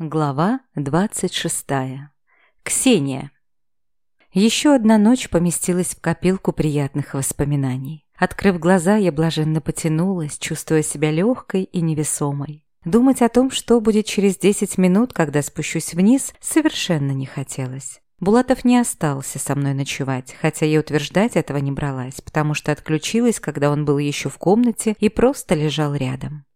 Глава 26. Ксения. Еще одна ночь поместилась в копилку приятных воспоминаний. Открыв глаза, я блаженно потянулась, чувствуя себя легкой и невесомой. Думать о том, что будет через 10 минут, когда спущусь вниз, совершенно не хотелось. Булатов не остался со мной ночевать, хотя я утверждать этого не бралась, потому что отключилась, когда он был еще в комнате и просто лежал рядом.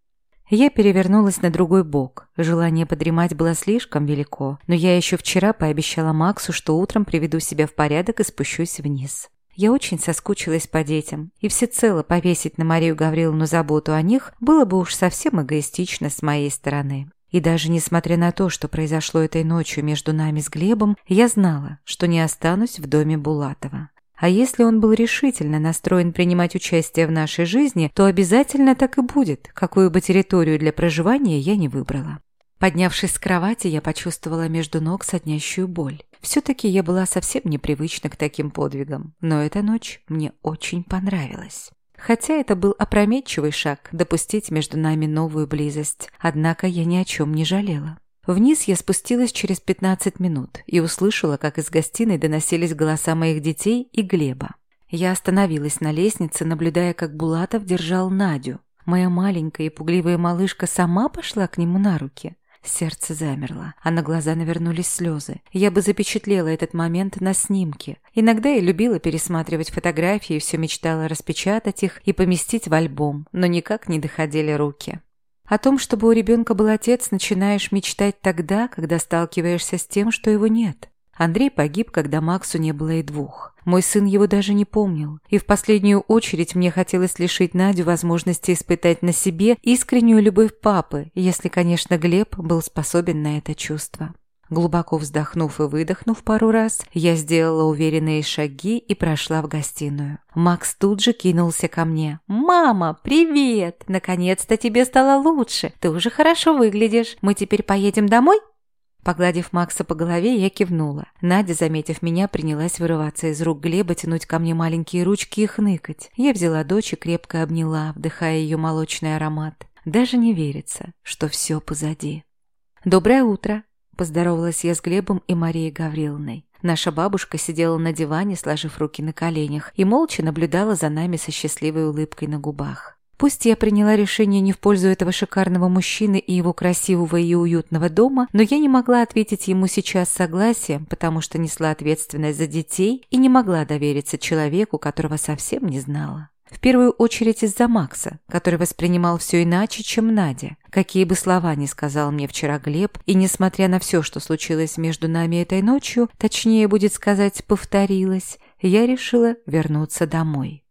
Я перевернулась на другой бок. Желание подремать было слишком велико, но я еще вчера пообещала Максу, что утром приведу себя в порядок и спущусь вниз. Я очень соскучилась по детям, и всецело повесить на Марию Гавриловну заботу о них было бы уж совсем эгоистично с моей стороны. И даже несмотря на то, что произошло этой ночью между нами с Глебом, я знала, что не останусь в доме Булатова. А если он был решительно настроен принимать участие в нашей жизни, то обязательно так и будет, какую бы территорию для проживания я не выбрала. Поднявшись с кровати, я почувствовала между ног соднящую боль. Все-таки я была совсем непривычна к таким подвигам, но эта ночь мне очень понравилась. Хотя это был опрометчивый шаг допустить между нами новую близость, однако я ни о чем не жалела. Вниз я спустилась через 15 минут и услышала, как из гостиной доносились голоса моих детей и Глеба. Я остановилась на лестнице, наблюдая, как Булатов держал Надю. Моя маленькая и пугливая малышка сама пошла к нему на руки. Сердце замерло, а на глаза навернулись слезы. Я бы запечатлела этот момент на снимке. Иногда я любила пересматривать фотографии все мечтала распечатать их и поместить в альбом, но никак не доходили руки. О том, чтобы у ребенка был отец, начинаешь мечтать тогда, когда сталкиваешься с тем, что его нет. Андрей погиб, когда Максу не было и двух. Мой сын его даже не помнил. И в последнюю очередь мне хотелось лишить Надю возможности испытать на себе искреннюю любовь папы, если, конечно, Глеб был способен на это чувство. Глубоко вздохнув и выдохнув пару раз, я сделала уверенные шаги и прошла в гостиную. Макс тут же кинулся ко мне. «Мама, привет! Наконец-то тебе стало лучше. Ты уже хорошо выглядишь. Мы теперь поедем домой?» Погладив Макса по голове, я кивнула. Надя, заметив меня, принялась вырываться из рук Глеба, тянуть ко мне маленькие ручки и хныкать. Я взяла дочь и крепко обняла, вдыхая ее молочный аромат. Даже не верится, что все позади. «Доброе утро!» Поздоровалась я с Глебом и Марией Гавриловной. Наша бабушка сидела на диване, сложив руки на коленях, и молча наблюдала за нами со счастливой улыбкой на губах. Пусть я приняла решение не в пользу этого шикарного мужчины и его красивого и уютного дома, но я не могла ответить ему сейчас согласием, потому что несла ответственность за детей и не могла довериться человеку, которого совсем не знала. В первую очередь из-за Макса, который воспринимал все иначе, чем Надя. Какие бы слова ни сказал мне вчера Глеб, и несмотря на все, что случилось между нами этой ночью, точнее будет сказать, повторилось, я решила вернуться домой.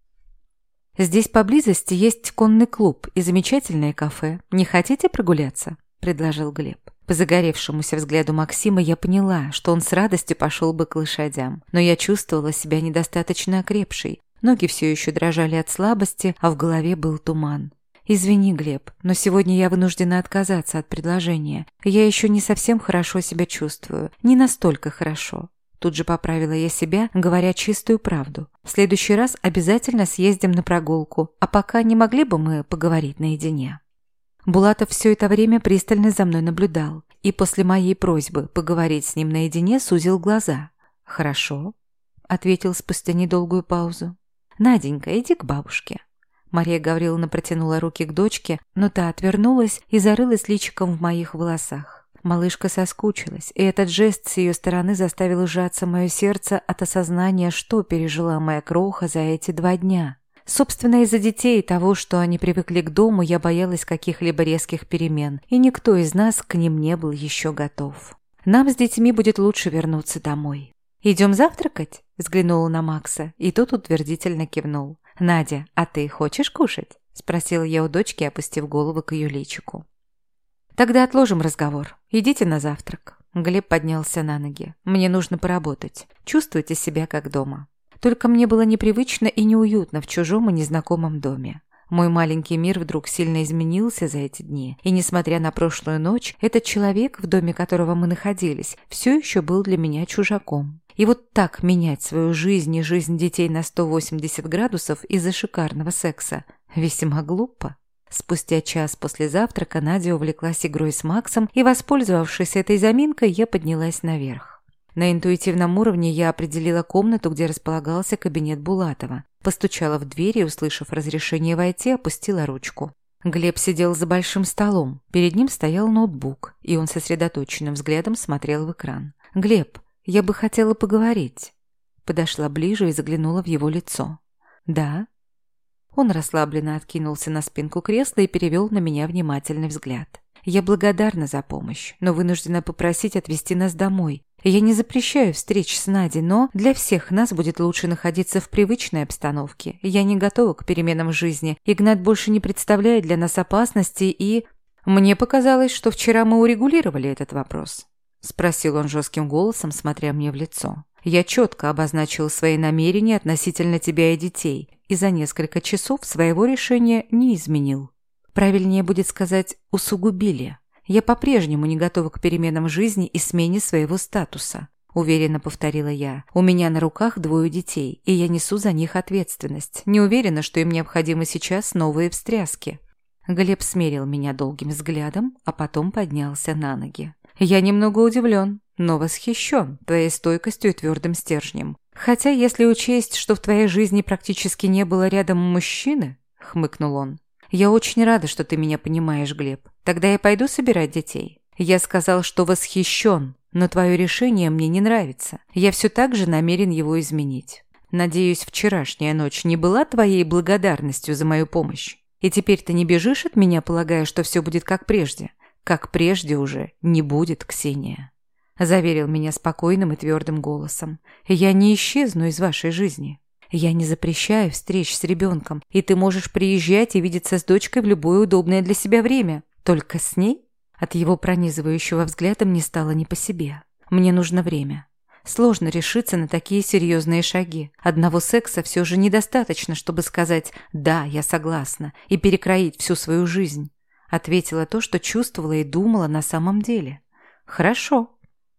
«Здесь поблизости есть конный клуб и замечательное кафе. Не хотите прогуляться?» – предложил Глеб. По загоревшемуся взгляду Максима я поняла, что он с радостью пошел бы к лошадям, но я чувствовала себя недостаточно окрепшей, Ноги все еще дрожали от слабости, а в голове был туман. «Извини, Глеб, но сегодня я вынуждена отказаться от предложения. Я еще не совсем хорошо себя чувствую. Не настолько хорошо». Тут же поправила я себя, говоря чистую правду. В следующий раз обязательно съездим на прогулку, а пока не могли бы мы поговорить наедине. Булатов все это время пристально за мной наблюдал и после моей просьбы поговорить с ним наедине сузил глаза. «Хорошо», — ответил спустя недолгую паузу. «Наденька, иди к бабушке». Мария Гавриловна протянула руки к дочке, но та отвернулась и зарылась личиком в моих волосах. Малышка соскучилась, и этот жест с ее стороны заставил сжаться мое сердце от осознания, что пережила моя кроха за эти два дня. Собственно, из-за детей и того, что они привыкли к дому, я боялась каких-либо резких перемен, и никто из нас к ним не был еще готов. Нам с детьми будет лучше вернуться домой. «Идем завтракать?» – взглянула на Макса, и тот утвердительно кивнул. «Надя, а ты хочешь кушать?» – спросила я у дочки, опустив голову к ее личику. «Тогда отложим разговор. Идите на завтрак». Глеб поднялся на ноги. «Мне нужно поработать. Чувствуйте себя как дома». Только мне было непривычно и неуютно в чужом и незнакомом доме. Мой маленький мир вдруг сильно изменился за эти дни, и несмотря на прошлую ночь, этот человек, в доме которого мы находились, все еще был для меня чужаком. И вот так менять свою жизнь и жизнь детей на 180 градусов из-за шикарного секса весьма глупо. Спустя час после завтрака Надя увлеклась игрой с Максом, и, воспользовавшись этой заминкой, я поднялась наверх. На интуитивном уровне я определила комнату, где располагался кабинет Булатова. Постучала в дверь и, услышав разрешение войти, опустила ручку. Глеб сидел за большим столом. Перед ним стоял ноутбук, и он сосредоточенным взглядом смотрел в экран. «Глеб, я бы хотела поговорить». Подошла ближе и заглянула в его лицо. «Да?» Он расслабленно откинулся на спинку кресла и перевел на меня внимательный взгляд. «Я благодарна за помощь, но вынуждена попросить отвезти нас домой. Я не запрещаю встреч с Надей, но для всех нас будет лучше находиться в привычной обстановке. Я не готова к переменам в жизни. Игнат больше не представляет для нас опасности и... Мне показалось, что вчера мы урегулировали этот вопрос. Спросил он жестким голосом, смотря мне в лицо. Я четко обозначил свои намерения относительно тебя и детей, и за несколько часов своего решения не изменил. Правильнее будет сказать «усугубили». Я по-прежнему не готова к переменам жизни и смене своего статуса. Уверенно повторила я. У меня на руках двое детей, и я несу за них ответственность. Не уверена, что им необходимы сейчас новые встряски. Глеб смерил меня долгим взглядом, а потом поднялся на ноги. Я немного удивлен, но восхищен твоей стойкостью и твердым стержнем. Хотя, если учесть, что в твоей жизни практически не было рядом мужчины, хмыкнул он. Я очень рада, что ты меня понимаешь, Глеб. Тогда я пойду собирать детей. Я сказал, что восхищен, но твое решение мне не нравится. Я все так же намерен его изменить. Надеюсь, вчерашняя ночь не была твоей благодарностью за мою помощь. И теперь ты не бежишь от меня, полагая, что все будет как прежде как прежде уже не будет Ксения. Заверил меня спокойным и твердым голосом. Я не исчезну из вашей жизни. Я не запрещаю встреч с ребенком, и ты можешь приезжать и видеться с дочкой в любое удобное для себя время. Только с ней? От его пронизывающего взгляда мне стало не по себе. Мне нужно время. Сложно решиться на такие серьезные шаги. Одного секса все же недостаточно, чтобы сказать «да, я согласна» и перекроить всю свою жизнь. Ответила то, что чувствовала и думала на самом деле. «Хорошо».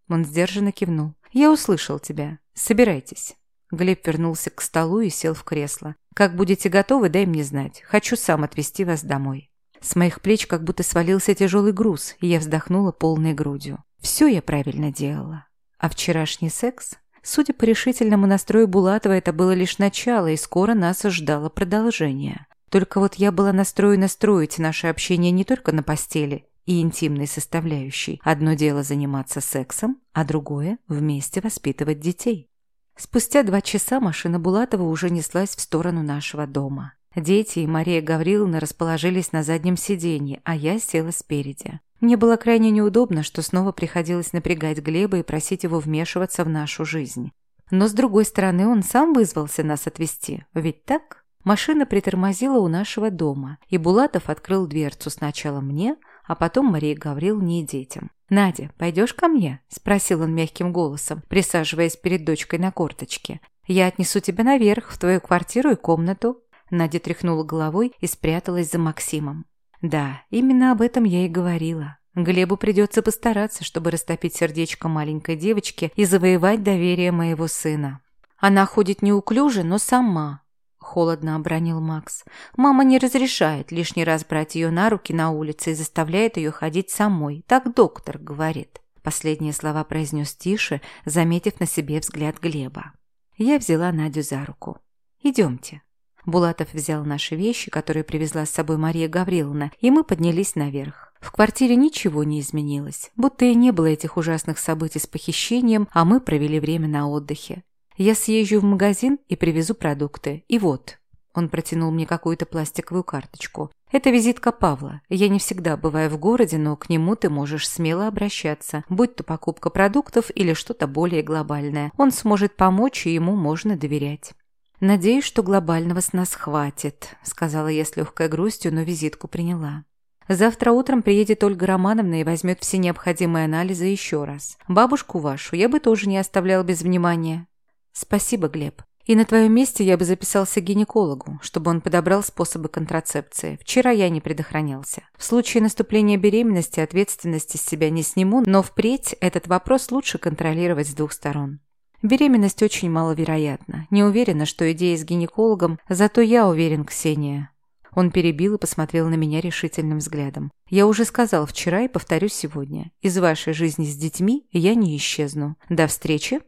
Он сдержанно кивнул. «Я услышал тебя. Собирайтесь». Глеб вернулся к столу и сел в кресло. «Как будете готовы, дай мне знать. Хочу сам отвезти вас домой». С моих плеч как будто свалился тяжелый груз, и я вздохнула полной грудью. Все я правильно делала. А вчерашний секс? Судя по решительному настрою Булатова, это было лишь начало, и скоро нас ждало продолжение. Только вот я была настроена строить наше общение не только на постели и интимной составляющей. Одно дело заниматься сексом, а другое – вместе воспитывать детей. Спустя два часа машина Булатова уже неслась в сторону нашего дома. Дети и Мария Гавриловна расположились на заднем сиденье, а я села спереди. Мне было крайне неудобно, что снова приходилось напрягать Глеба и просить его вмешиваться в нашу жизнь. Но, с другой стороны, он сам вызвался нас отвезти, ведь так? Машина притормозила у нашего дома, и Булатов открыл дверцу сначала мне, а потом Марии Гавриловне и детям. «Надя, пойдешь ко мне?» – спросил он мягким голосом, присаживаясь перед дочкой на корточке. «Я отнесу тебя наверх, в твою квартиру и комнату». Надя тряхнула головой и спряталась за Максимом. «Да, именно об этом я и говорила. Глебу придется постараться, чтобы растопить сердечко маленькой девочки и завоевать доверие моего сына. Она ходит неуклюже, но сама, холодно обронил Макс. «Мама не разрешает лишний раз брать ее на руки на улице и заставляет ее ходить самой. Так доктор говорит». Последние слова произнес тише, заметив на себе взгляд Глеба. Я взяла Надю за руку. «Идемте». Булатов взял наши вещи, которые привезла с собой Мария Гавриловна, и мы поднялись наверх. В квартире ничего не изменилось, будто и не было этих ужасных событий с похищением, а мы провели время на отдыхе. Я съезжу в магазин и привезу продукты. И вот». Он протянул мне какую-то пластиковую карточку. «Это визитка Павла. Я не всегда бываю в городе, но к нему ты можешь смело обращаться, будь то покупка продуктов или что-то более глобальное. Он сможет помочь, и ему можно доверять». «Надеюсь, что глобального с нас хватит», — сказала я с легкой грустью, но визитку приняла. Завтра утром приедет Ольга Романовна и возьмет все необходимые анализы еще раз. Бабушку вашу я бы тоже не оставлял без внимания. «Спасибо, Глеб. И на твоем месте я бы записался к гинекологу, чтобы он подобрал способы контрацепции. Вчера я не предохранялся. В случае наступления беременности ответственности с себя не сниму, но впредь этот вопрос лучше контролировать с двух сторон». Беременность очень маловероятна. Не уверена, что идея с гинекологом, зато я уверен, Ксения. Он перебил и посмотрел на меня решительным взглядом. «Я уже сказал вчера и повторю сегодня. Из вашей жизни с детьми я не исчезну. До встречи!»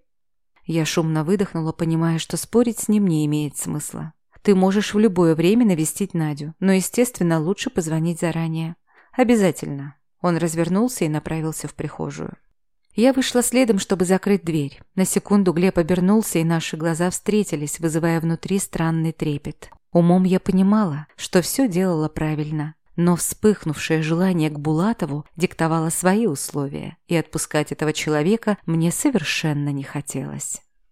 Я шумно выдохнула, понимая, что спорить с ним не имеет смысла. «Ты можешь в любое время навестить Надю, но, естественно, лучше позвонить заранее». «Обязательно». Он развернулся и направился в прихожую. Я вышла следом, чтобы закрыть дверь. На секунду Глеб обернулся, и наши глаза встретились, вызывая внутри странный трепет. Умом я понимала, что все делала правильно, но вспыхнувшее желание к Булатову диктовало свои условия, и отпускать этого человека мне совершенно не хотелось.